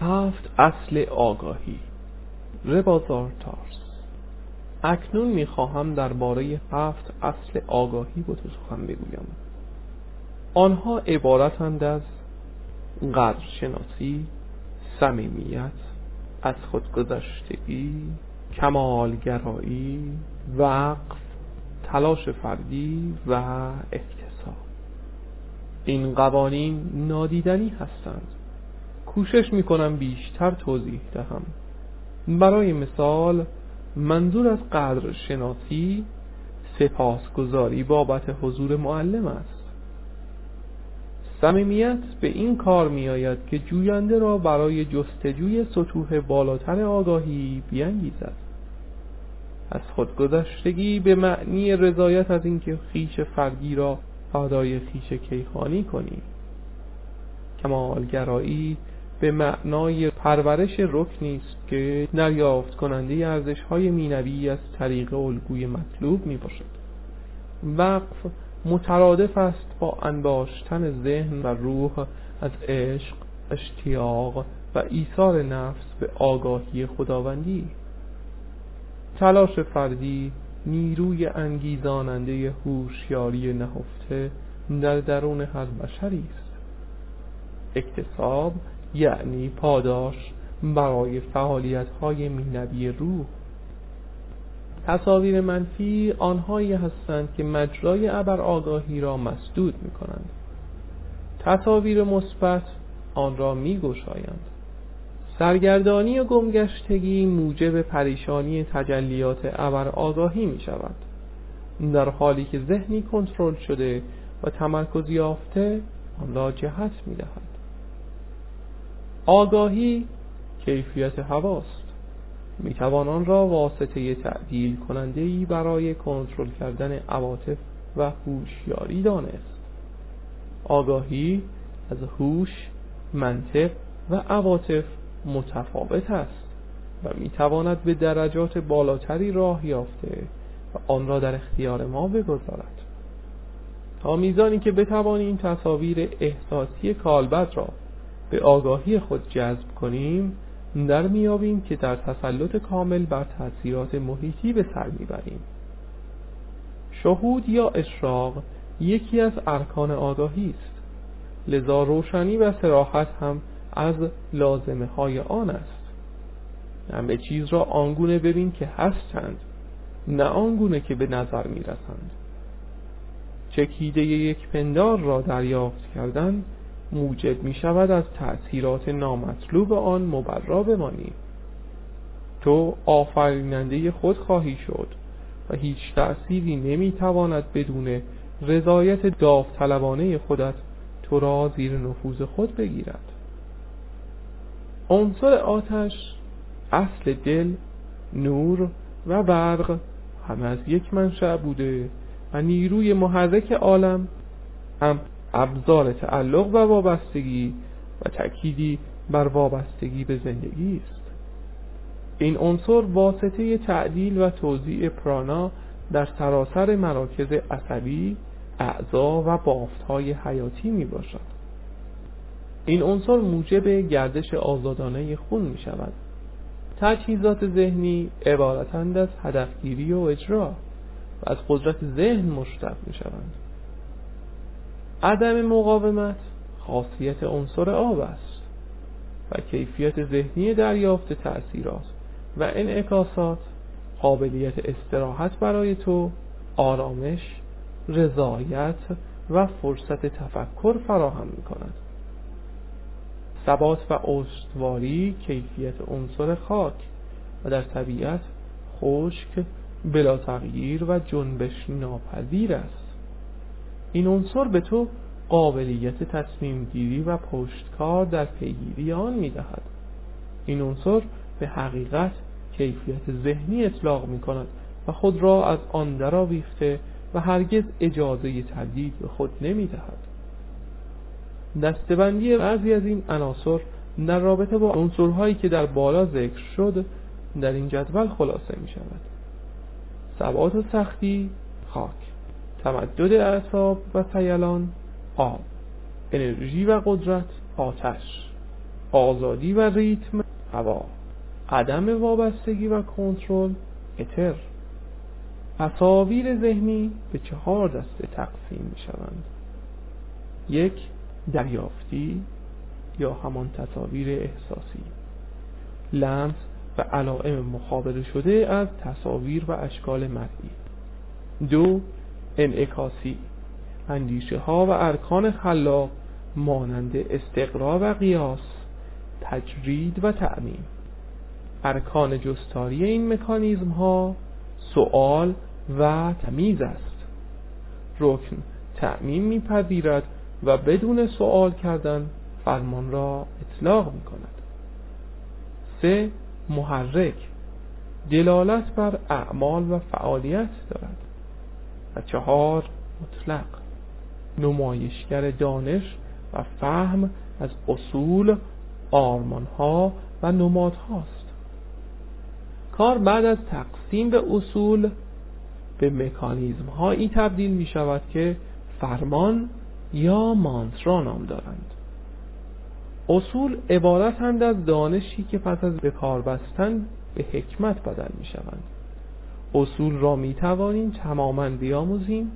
هفت اصل آگاهی. ربازار تارس. اکنون می‌خواهم درباره هفت اصل آگاهی با تو سخن بگویم. آنها عبارتند از قدر شناسی صمیمیت از خودگذشتگی کمالگرایی وقف تلاش فردی و احتساب این قوانین نادیدنی هستند. کوشش می‌کنم بیشتر توضیح دهم. برای مثال منظور از قدر شناسی سپاسگزاری بابت حضور معلم است. صمیمیت به این کار میآید که جوینده را برای جستجوی سطوح بالاتر آگاهی بیانگیزد. از خودگذشتگی به معنی رضایت از اینکه خیش فردی را فدای خیش کیخانی کنی. کمالگرایی به معنای پرورش رکنی است که دریافت کننده ارزش های مینوی از طریق الگوی مطلوب می باشد وقف مترادف است با انباشتن ذهن و روح از عشق اشتیاق و ایثار نفس به آگاهی خداوندی. تلاش فردی نیروی انگیزاننده هوشیاری نهفته در درون هر بشری است. اکتساب یعنی پاداش برای فعالیت های مینوی روح. تصاویر منفی آنهایی هستند که مجرای ابر آگاهی را مسدود می کنند تصاویر مثبت آن را می گشایند سرگردانی و گمگشتگی موجب پریشانی تجلیات ابر آگاهی می شود در حالی که ذهنی کنترل شده و تمرکز یافته آن را جهت می دهد آگاهی کیفیت هواست. می توان آن را واسطه تعدیل کننده ای برای کنترل کردن عواطف و هوشیاری دانست. آگاهی از هوش منطق و عواطف متفاوت است و می تواند به درجات بالاتری راه یافته و آن را در اختیار ما بگذارد. تا میزانی که بتوانیم تصاویر احساسی کالبد را به آگاهی خود جذب کنیم در میابیم که در تسلط کامل بر تاثیرات محیطی به سر می‌بریم. شهود یا اشراق یکی از ارکان آگاهی است. لذا روشنی و سراحت هم از لازمه های آن است. همه چیز را آنگونه ببین که هستند نه آنگونه که به نظر می‌رسند. چکیده یک پندار را دریافت کردن موجب می شود از تأثیرات نامطلوب آن مبرا بمانی. تو آفریننده خود خواهی شد و هیچ تأثیری نمی تواند بدون رضایت داوطلبانه خودت تو را زیر نفوذ خود بگیرد. عنصر آتش اصل دل نور و برق همه از یک منشأ بوده و نیروی محرک عالم هم ابزار تعلق و وابستگی و تأکیدی بر وابستگی به زندگی است. این عنصر واسطه تعدیل و توضیع پرانا در سراسر مراکز عصبی اعضا و بافتهای حیاتی می باشد این عنصر موجب گردش آزادانه خون می شود تجهیزات ذهنی عبارتند از هدفگیری و اجرا و از قدرت ذهن مشتق می شوند عدم مقاومت خاصیت عنصر آب است و کیفیت ذهنی دریافت تأثیرات و انعکاسات قابلیت استراحت برای تو آرامش رضایت و فرصت تفکر فراهم می کند ثبات و استواری کیفیت عنصر خاک و در طبیعت خشک بلا تغییر و جنبش ناپذیر است. این عنصر به تو قابلیت تصمیم گیری و پشتکار در پیگیری آن می‌دهد. این عنصر به حقیقت کیفیت ذهنی اطلاق می کند و خود را از آن درآویخته و هرگز اجازه تردید به خود نمی دهد دستبندی بعضی از این عناصر در رابطه با عنصرهایی که در بالا ذکر شد در این جدول خلاصه می شود سختی خاک. تمدد اعصاب و سیلان آب انرژی و قدرت آتش آزادی و ریتم هوا عدم وابستگی و کنترل اتر. تصاویر ذهنی به چهار دسته تقسیم می شوند یک دریافتی یا همان تصاویر احساسی. لمس و علائم مخابره شده از تصاویر و اشکال مرئی. دو انعکاسی اندیشه ها و ارکان خلاق مانند استقرا و قیاس تجرید و تعمیم ارکان جستاری این مکانیزم ها سؤال و تمیز است. رکن تعمیم میپذیرد و بدون سؤال کردن فرمان را اطلاق می کند سه محرک. دلالت بر اعمال و فعالیت دارد. و چهار مطلق. نمایشگر دانش و فهم از اصول آرمانها و نمادهاست. کار بعد از تقسیم به اصول به مکانیزم هایی تبدیل می شود که فرمان یا مانترا نام دارند. اصول عبارتند از دانشی که پس از به کار بستن به حکمت بدل می شوند اصول را می توانیم تماما بیاموزیم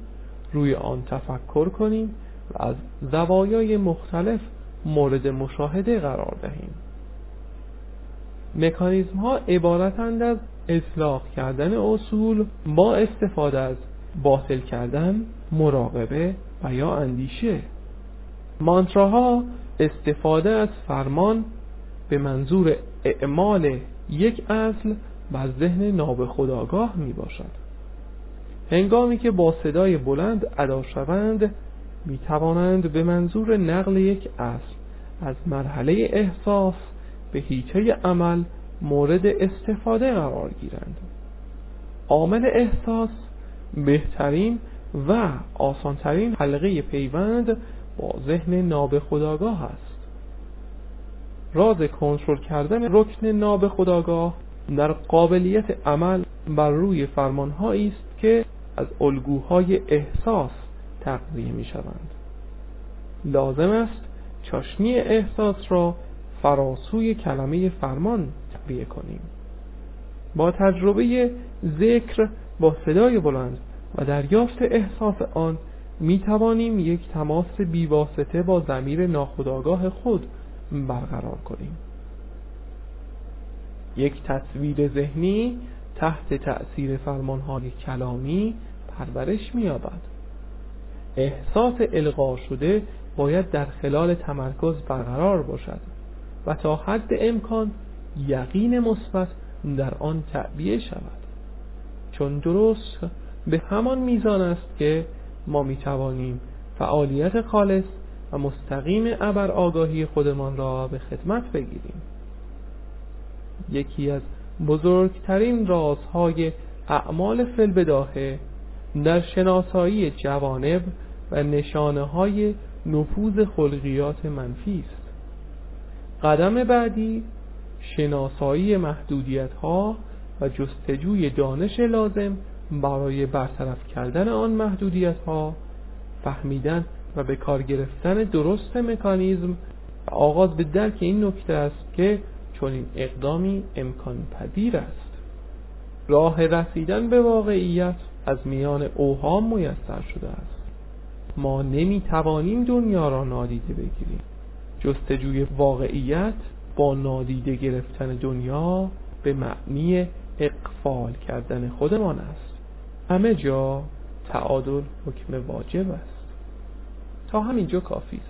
روی آن تفکر کنیم و از زوایای مختلف مورد مشاهده قرار دهیم. مکانیزم ها عبارتند از اصلاح کردن اصول با استفاده از باطل کردن مراقبه و یا اندیشه. مانتراها استفاده از فرمان به منظور اعمال یک اصل بر ذهن نابخداگاه می باشد هنگامی که با صدای بلند ادا شوند می توانند به منظور نقل یک اصل از مرحله احساس به هیچه عمل مورد استفاده قرار گیرند. عامل احساس بهترین و آسانترین حلقه پیوند با ذهن نابخداگاه است. راز کنترل کردن رکن نابخداگاه در قابلیت عمل بر روی فرمانهایی است که از الگوهای احساس تقضیه می شوند لازم است چاشنی احساس را فراسوی کلمه فرمان تعبیه کنیم. با تجربه ذکر با صدای بلند و دریافت احساس آن می توانیم یک تماس بیواسطه با زمیر ناخودآگاه خود برقرار کنیم. یک تصویر ذهنی تحت تأثیر فرمانهای کلامی پرورش می‌یابد. احساس القا شده باید در خلال تمرکز برقرار باشد و تا حد امکان یقین مثبت در آن تعبیه شود. چون درست به همان میزان است که ما می توانیم فعالیت خالص و مستقیم ابر آگاهی خودمان را به خدمت بگیریم. یکی از بزرگترین رازهای اعمال فلبداهه در شناسایی جوانب و نشانه های نفوذ خلقیات منفی است. قدم بعدی شناسایی محدودیت ها و جستجوی دانش لازم برای برطرف کردن آن محدودیت ها فهمیدن و به کار گرفتن درست مکانیزم و آغاز به درک این نکته است که چون این اقدامی امکان پذیر است. راه رسیدن به واقعیت از میان اوهام میسر شده است. ما نمی توانیم دنیا را نادیده بگیریم. جستجوی واقعیت با نادیده گرفتن دنیا به معنی اقفال کردن خودمان است. همه جا تعادل حکم واجب است. تا همینجا کافی است.